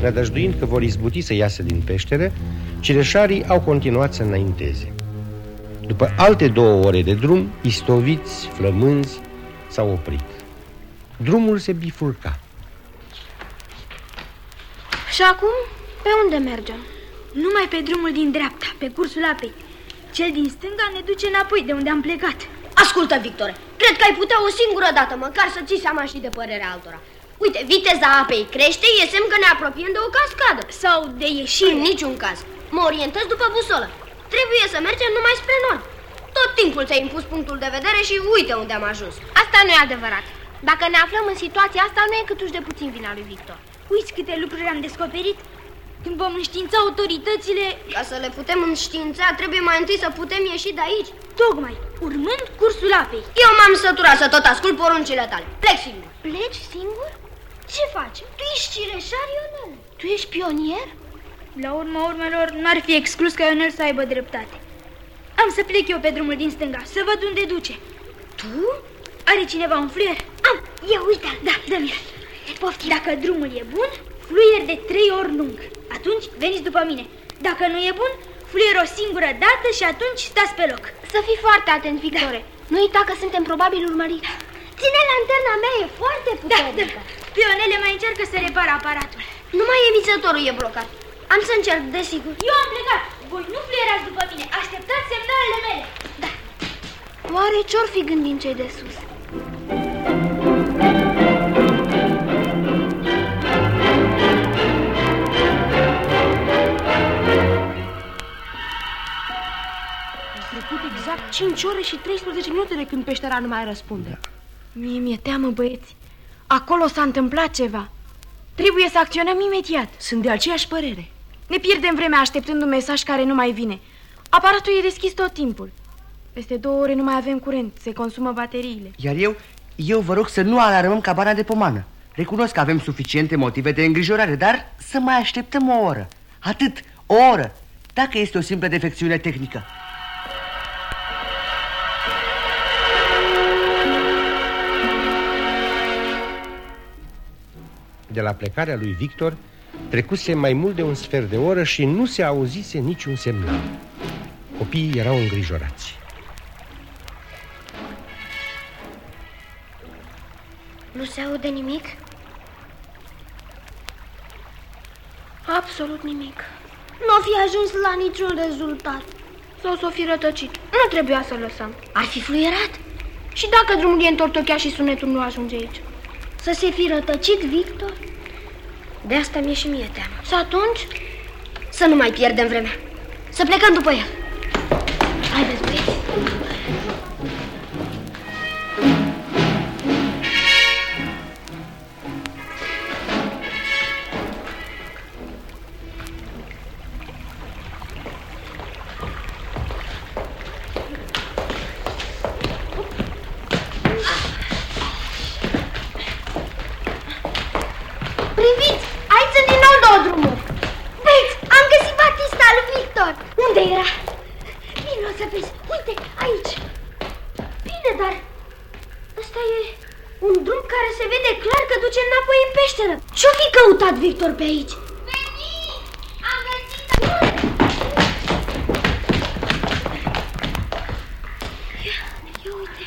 Nădăjduind că vor izbuti să iasă din peșteră, cireșarii au continuat să înainteze. După alte două ore de drum, istoviți, flămânzi, s-au oprit. Drumul se bifurca. Și acum, pe unde mergem? Numai pe drumul din dreapta, pe cursul apei. Cel din stânga ne duce înapoi de unde am plecat. Ascultă, Victor, cred că ai putea o singură dată măcar să ții seama și de părerea altora. Uite, viteza apei crește, e semn că ne apropiem de o cascadă. Sau de ieșire. În niciun caz. Mă orientez după busolă. Trebuie să mergem numai spre nord. Tot timpul ți-ai impus punctul de vedere și uite unde am ajuns. Asta nu e adevărat. Dacă ne aflăm în situația asta, nu e câtuși de puțin vina lui Victor. Uiți câte lucruri am descoperit. Când vom înștiința autoritățile, Ca să le putem înștiința, trebuie mai întâi să putem ieși de aici. tocmai, urmând cursul apei. Eu m-am săturat să tot ascult poruncile tale. Plec singur. Pleci singur? Ce faci? Tu ești cireșar, Ionel? Tu ești pionier? La urma urmelor, n-ar fi exclus ca Ionel să aibă dreptate. Am să plec eu pe drumul din stânga, să văd unde duce. Tu? Are cineva un fluier? Am, eu uite. Da, dă-mi Poftim. Dacă drumul e bun, fluier de trei ori lung. Atunci veniți după mine. Dacă nu e bun, fluier o singură dată și atunci stați pe loc. Să fii foarte atent, Victore. Nu uita că suntem probabil urmăriți. Ține lanterna mea, e foarte Da, da. puternică. Pionele mai încearcă să repare aparatul. Numai emițătorul e blocat. Am să încerc, desigur. Eu am plecat. Voi nu fluierați după mine. Așteptați semnalele mele. Da. Oare ce-or fi gândind cei de sus? Au exact 5 ore și 13 minute de când peștera nu mai răspunde. Mie mi-e teamă, băieți. Acolo s-a întâmplat ceva. Trebuie să acționăm imediat. Sunt de aceeași părere. Ne pierdem vremea așteptând un mesaj care nu mai vine. Aparatul e deschis tot timpul. Peste două ore nu mai avem curent, se consumă bateriile. Iar eu, eu vă rog să nu alarmăm cabana de pomană. Recunosc că avem suficiente motive de îngrijorare, dar să mai așteptăm o oră. Atât, o oră, dacă este o simplă defecțiune tehnică. De la plecarea lui Victor, trecuse mai mult de un sfert de oră și nu se auzise niciun semnal. Copiii erau îngrijorați. Nu se aude nimic? Absolut nimic. Nu o fi ajuns la niciun rezultat. Sau s-o fi rătăcit. Nu trebuia să lăsăm. Ar fi fluierat? Și dacă drumul e întortocheat și sunetul nu ajunge aici? Să se fi rătăcit, Victor? De asta mi-e și mie teamă. Și atunci? Să nu mai pierdem vremea. Să plecăm după el. Haideți, băieți. Căutat Victor pe aici? Am găsit Ia uite.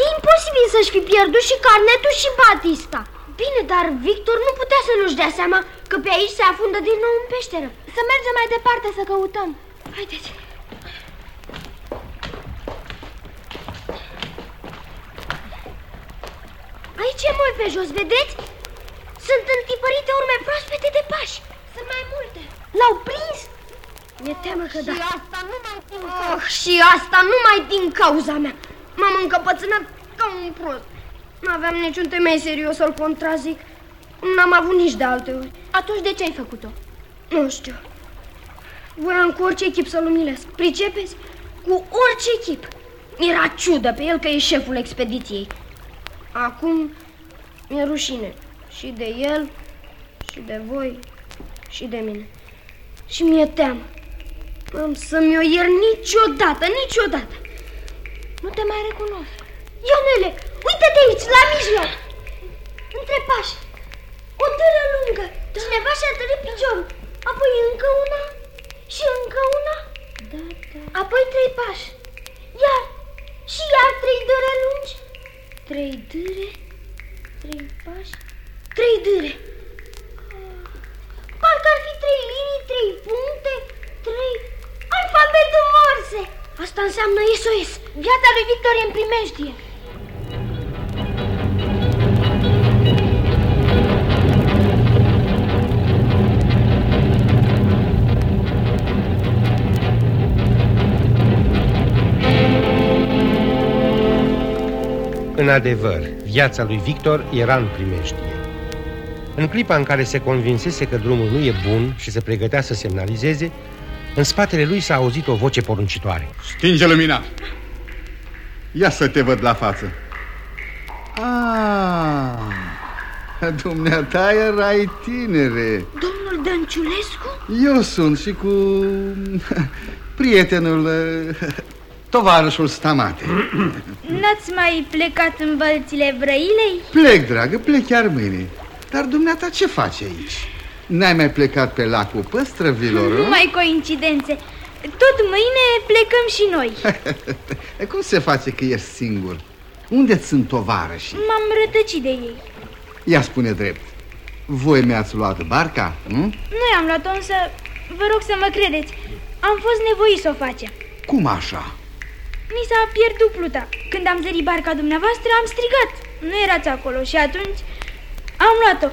E imposibil să-și fi pierdut și carnetul și Batista. Bine, dar Victor nu putea să nu-și dea seama că pe aici se afundă din nou în peșteră. Să mergem mai departe să căutăm. Haideți. Aici e mult pe jos, vedeți? Sunt întipărite urme proaspete de pași. Sunt mai multe. L-au prins? Mi-e teamă că și da. asta numai din Oh, și asta numai din cauza mea. M-am încăpățânat ca un prost. Nu aveam niciun temei serios să-l contrazic. N-am avut nici de alte ori. Atunci de ce ai făcut-o? Nu știu. Voiam cu orice echip să-l umilesc. Pricepeți? Cu orice echip. Era ciudă pe el că e șeful expediției. Acum mi-e rușine. Și de el, și de voi, și de mine. Și mi-e teamă. Am să-mi o iert niciodată, niciodată. Nu te mai recunosc. Ionele, uite-te aici, la mijloc. Între pași. O târă lungă. Cineva și-a târât piciorul. Apoi încă una și încă una. Da, da. Apoi trei pași. Iar și iar trei dâre lungi. Trei dâre, trei pași, trei dâre. Parcă ar fi trei linii, trei puncte, trei... Alfabetul Morse! Asta înseamnă SOS. Viața lui Victor e în primejdie. În adevăr, viața lui Victor era în primejdie. În clipa în care se convinsese că drumul nu e bun și se pregătea să semnalizeze, în spatele lui s-a auzit o voce poruncitoare. Stinge lumina! Ia să te văd la față. Ah, dumneata erai tinere. Domnul Dănciulescu? Eu sunt și cu prietenul, eh, tovarășul Stamate. N-ați mai plecat în bălțile Vrăilei? Plec, dragă, plec chiar mâine. Dar dumneata ce faci aici? N-ai mai plecat pe lacul păstrăvilor, Nu mai coincidențe. Tot mâine plecăm și noi. Cum se face că ești singur? unde sunt tovarășii? M-am rătăcit de ei. Ia spune drept. Voi mi-ați luat barca, nu? Noi am luat-o, însă vă rog să mă credeți. Am fost nevoiți să o facem. Cum așa? Mi s-a pierdut pluta. Când am zărit barca dumneavoastră, am strigat. Nu erați acolo și atunci am luat-o.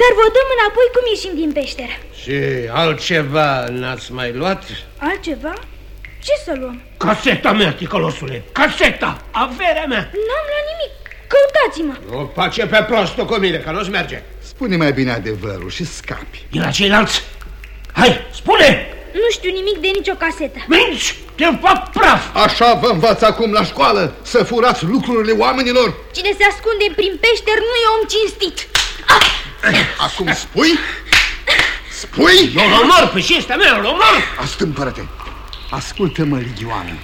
Dar vă dăm înapoi cum ieșim din peșteră. Și altceva n-ați mai luat? Altceva? Ce să luăm? Caseta mea, ticălosule, caseta, averea mea. N-am luat nimic. Căutați-mă. O pace pe prostul cu mine, că nu-ți merge. Spune mai bine adevărul și scapi. De la ceilalți? Hai, spune! Nu știu nimic de nicio casetă. Minți! Te fac praf! Așa vă învață acum la școală, să furați lucrurile oamenilor? Cine se ascunde prin peșteri nu e om cinstit. Acum spui? Spui? Eu îl omor pe cinstea mea, îl omor! Astâmpără-te! Ascultă-mă, Ligioană,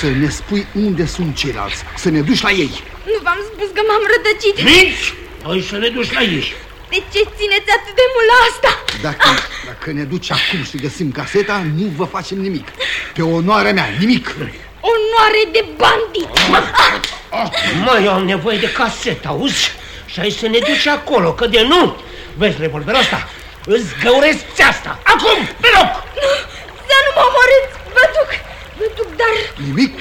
să ne spui unde sunt ceilalți, să ne duci la ei. Nu v-am spus că m-am rătăcit. Minți! Noi să ne duci la ei. De ce țineți atât de mult la asta? Dacă, dacă ne duci acum și găsim caseta, nu vă facem nimic. Pe onoarea mea, nimic. Onoare de bandit! Mă, eu am nevoie de casetă, auzi? Și ai să ne duci acolo, că de nu... Vezi revolverul ăsta? Îți găuresc asta! Acum, pe loc! Să nu mă omorâți! Vă duc! Vă duc, dar... Nimic,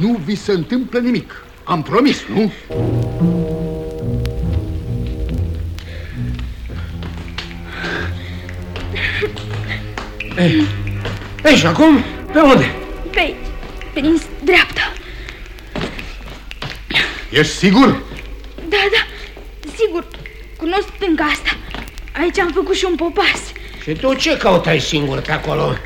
nu vi se întâmplă nimic. Am promis, nu? Ei, ei, și acum, pe unde? Pe aici, prin dreapta. Ești sigur? Da, da, sigur. Cunosc stânga asta. Aici am făcut și un popas. Și tu ce căutai singur pe acolo?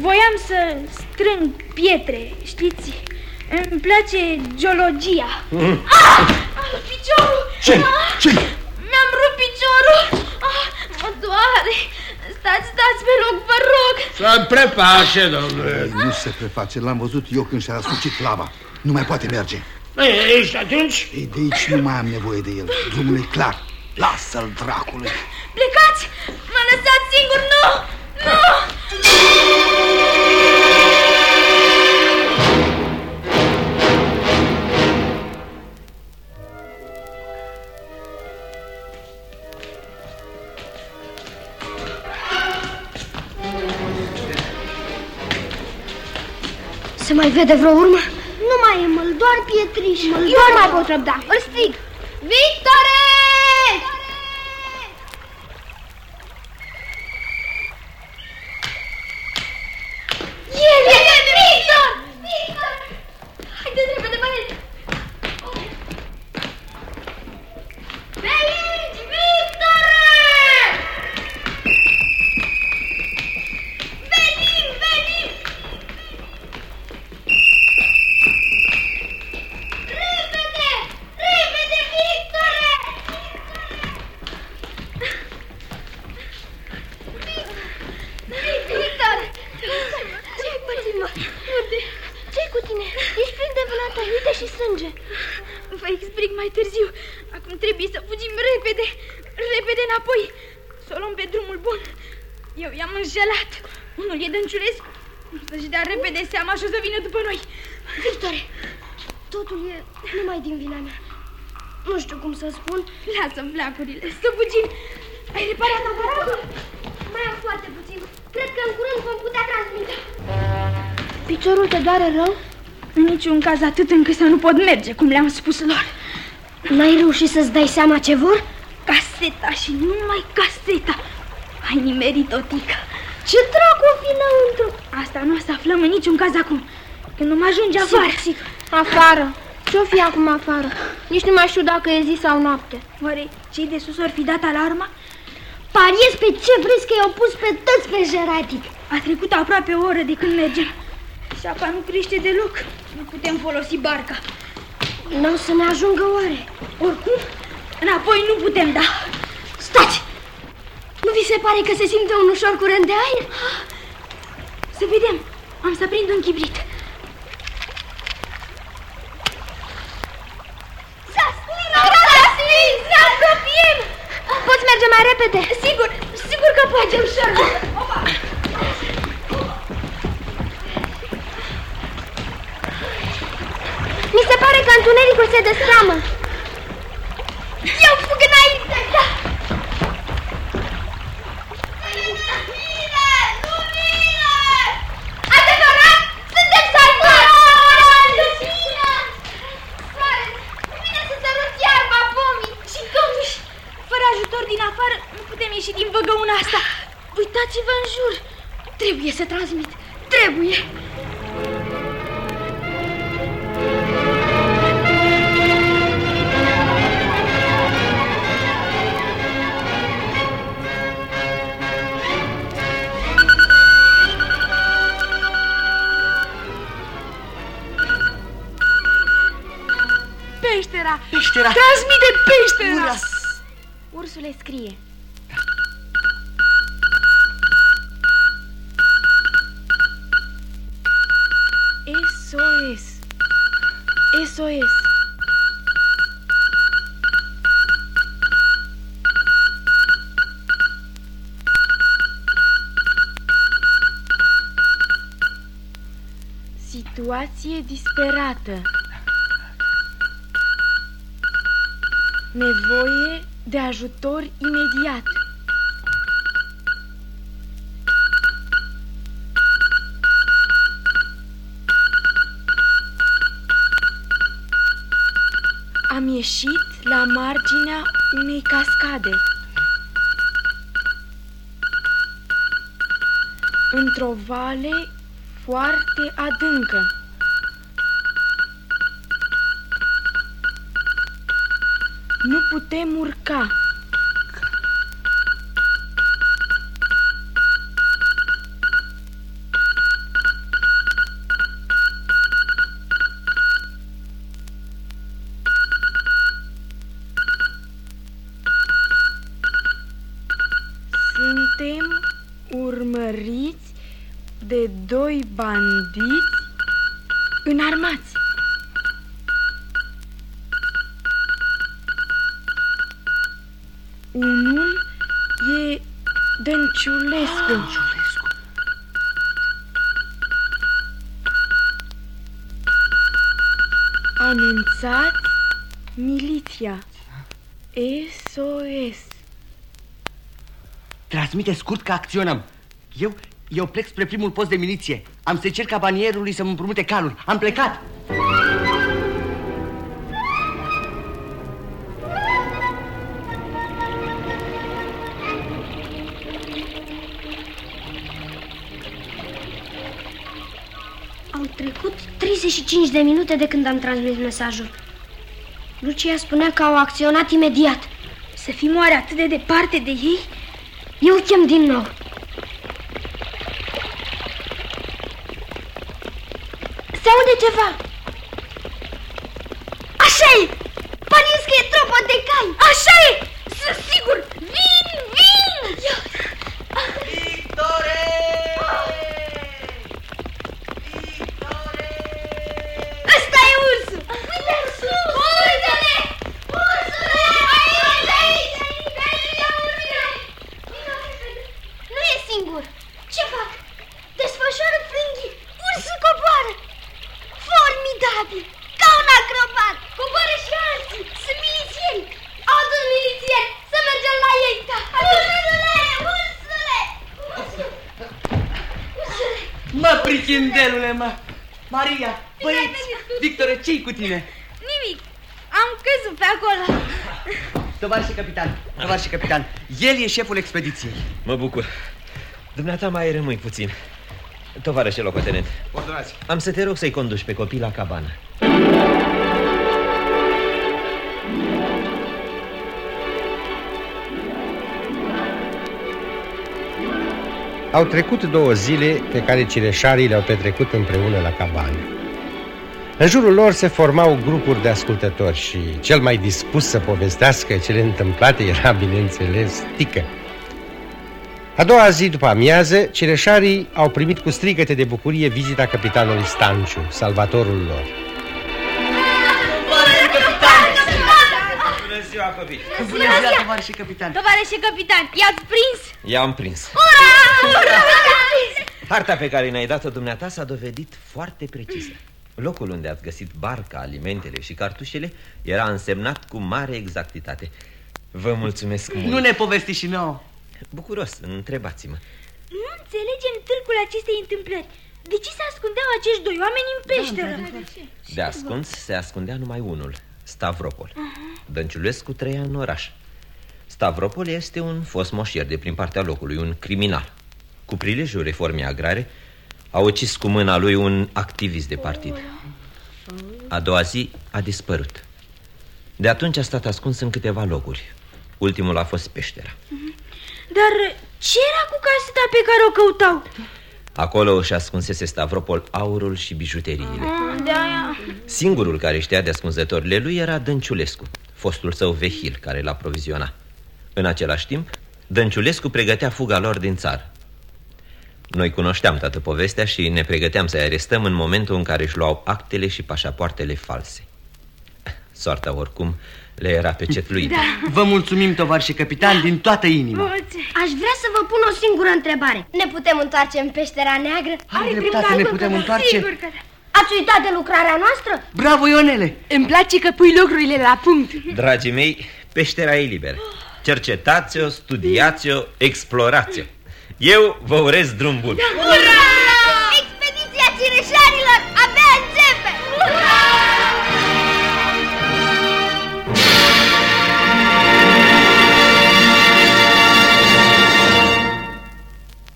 Voiam să strâng pietre, știți? Îmi place geologia. Mm. Ah! Ah, Piciorul! Ce? Ah! Ce? Mi-am rupt piciorul! Ah, mă doare! Stați, stați pe loc, vă rog! Să preface, domnule. Nu se preface, l-am văzut eu când și-a răsucit lava. Nu mai poate merge. Ei, și atunci? Ei, de aici nu mai am nevoie de el. Drumul e clar. Lasă-l, dracule. Plecați! Mă lăsați singur, nu! Nu! Se mai vede vreo urmă? Nu mai e măl, doar pietriș. Măl, Eu nu mai pot răbda. Îl strig. Victore! El e Victor! Victor! Haideți repede, băieți! Pe aici, Victore! Venim, venim! Repede! Repede, Victore! Victor! Ce-ai pățit, mă? Unde? Ce-i cu tine? Ești plin de vânată, uite și sânge. Vă explic mai târziu. Acum trebuie să fugim repede, repede înapoi. Să o luăm pe drumul bun. Eu i-am înșelat. Unul e Dănciulescu. Să-și dea repede seama și o să vină după noi. Victore, totul e numai din vina mea. Nu știu cum să spun. Lasă-mi flacurile, să fugim. Ai reparat aparatul? Mai am foarte puțin. Cred că în curând vom putea transmite. Piciorul te doare rău? În niciun caz atât încât să nu pot merge, cum le-am spus lor. N-ai reușit să-ți dai seama ce vor? Caseta și numai caseta. Ai nimerit o tică. Ce dracu o fi înăuntru? Asta nu o să aflăm în niciun caz acum. Când nu mă ajunge afară. Sigur, Afară. Ce-o fi acum afară? Nici nu mai știu dacă e zi sau noapte. Oare cei de sus ori fi dat alarma? Pariez pe ce vreți că i-au pus pe toți pe jeratic. A trecut aproape o oră de când mergem. Și apa nu crește deloc. Nu putem folosi barca. N-au să ne ajungă oare? Oricum, înapoi nu putem da. Stați! Nu vi se pare că se simte un ușor curent de aer? Să vedem. Am să prind un chibrit. você desse tamanho? Ursule scrie. SOS. SOS. Situație disperată. Ajutor imediat. Am ieșit la marginea unei cascade. Într-o vale foarte adâncă. Nu putem urca. Miliția. SOS. Transmite scurt că acționăm. Eu, eu plec spre primul post de miliție. Am să cer cabanierului să-mi împrumute calul. Am plecat. Au trecut 35 de minute de când am transmis mesajul. Lucia spunea că au acționat imediat. Să fim oare atât de departe de ei? Eu chem din nou. Se aude ceva. Așa e! Pariez că e tropă de cai. Așa e! Sunt sigur! Vin, vin! Victore! Ăsta e ursul! Uite ursul! Uite-le! Ursule! Aici, aici, aici, aici, ursule! Nu e singur. Ce fac? Desfășoară frânghii. Ursul coboară. Formidabil! Ca un acrobat. Coboară și alții. Sunt milițieni. Adu milițieni să mergem la ei. Da. Ursule! Ursule! Ursule! Ursule! Mă, prichindelule, mă! Maria, băieți, Victore, ce-i cu tine? Nimic. Am căzut pe acolo. Tovarășe capitan, tovarășe capitan, el e șeful expediției. Mă bucur. Dumneata mai rămâi puțin. Tovarășe locotenent, Ordonați. am să te rog să-i conduci pe copii la cabană. Au trecut două zile pe care cireșarii le-au petrecut împreună la cabană. În jurul lor se formau grupuri de ascultători și cel mai dispus să povestească cele întâmplate era, bineînțeles, Tică. A doua zi după amiază, cireșarii au primit cu strigăte de bucurie vizita capitanului Stanciu, salvatorul lor. Bună ziua, copii! Bună ziua, tovarășe capitan. Tovarășe capitan, i-ați prins? I-am prins. Harta pe care ne-ai dat-o dumneata s-a dovedit foarte precisă. Locul unde ați găsit barca, alimentele și cartușele era însemnat cu mare exactitate. Vă mulțumesc mult. Nu ne povesti și nouă. Bucuros, întrebați-mă. Nu înțelegem târgul acestei întâmplări. De ce se ascundeau acești doi oameni în peșteră? De ascuns se ascundea numai unul, Stavropol. Dănciulescu trăia în oraș. Stavropol este un fost moșier de prin partea locului, un criminal. Cu prilejul reformei agrare, a ucis cu mâna lui un activist de partid. A doua zi a dispărut. De atunci a stat ascuns în câteva locuri. Ultimul a fost peștera. Dar ce era cu caseta pe care o căutau? Acolo își ascunsese Stavropol aurul și bijuteriile. De aia... Singurul care știa de ascunzătorile lui era Dănciulescu, fostul său vehil care l-a proviziona. În același timp, Dănciulescu pregătea fuga lor din țară. Noi cunoșteam toată povestea și ne pregăteam să-i arestăm în momentul în care își luau actele și pașapoartele false. Soarta, oricum, le era pe cetluit. Da. Vă mulțumim, tovarășe capitan, din toată inima. Aș vrea să vă pun o singură întrebare. Ne putem întoarce în peștera neagră? Are dreptate, ne putem întoarce. Sigur că da. Ați uitat de lucrarea noastră? Bravo, Ionele! Îmi place că pui lucrurile la punct. Dragii mei, peștera e liberă cercetați-o, studiați-o, explorați-o. Eu vă urez drum bun. Ura! Expediția Cireșarilor!